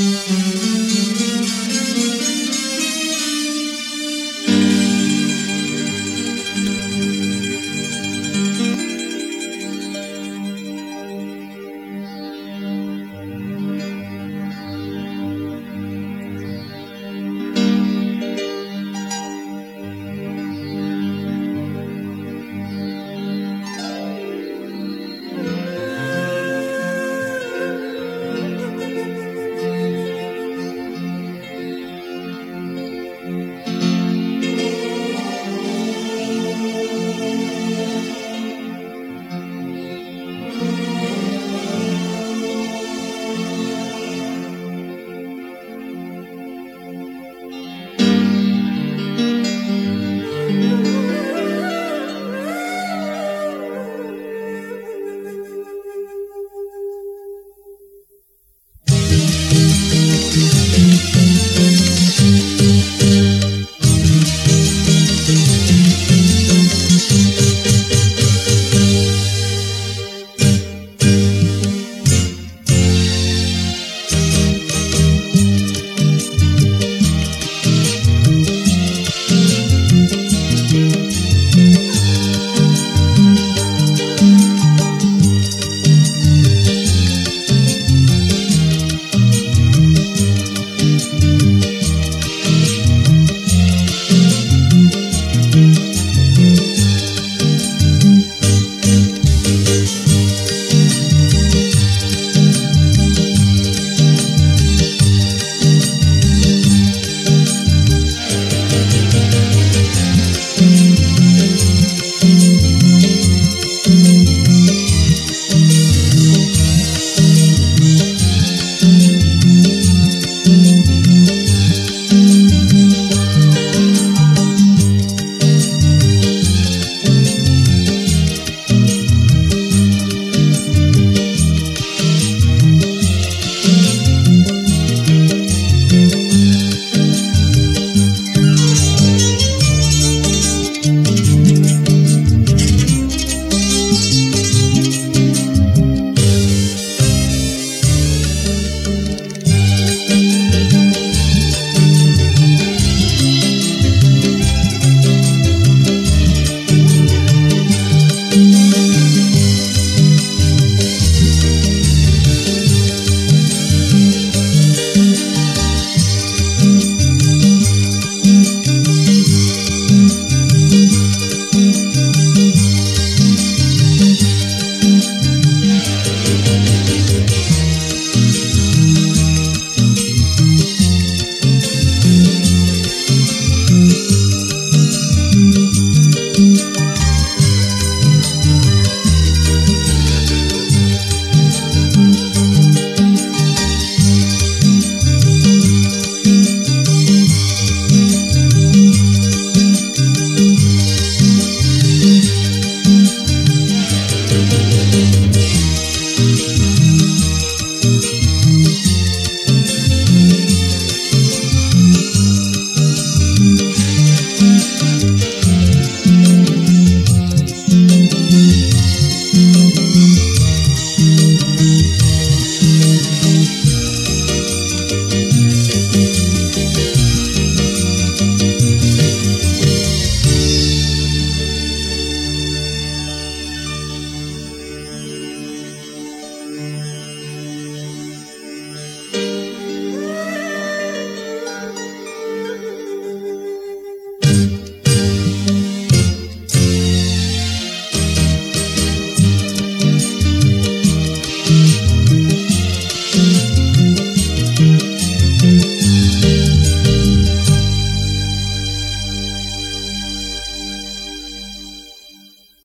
Música